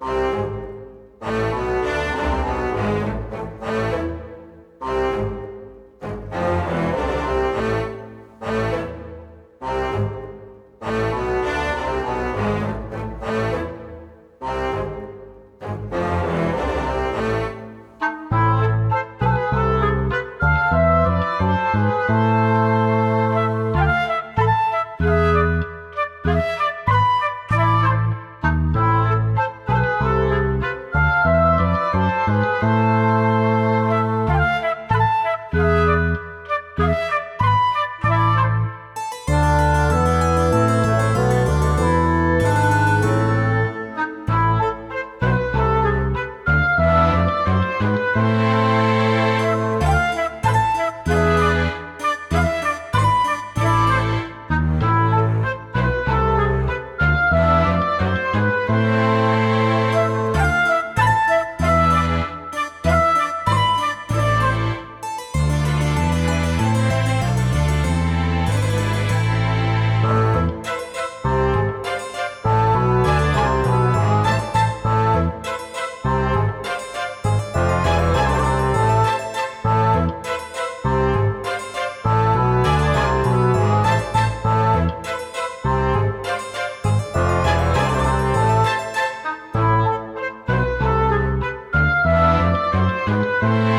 Música Música Música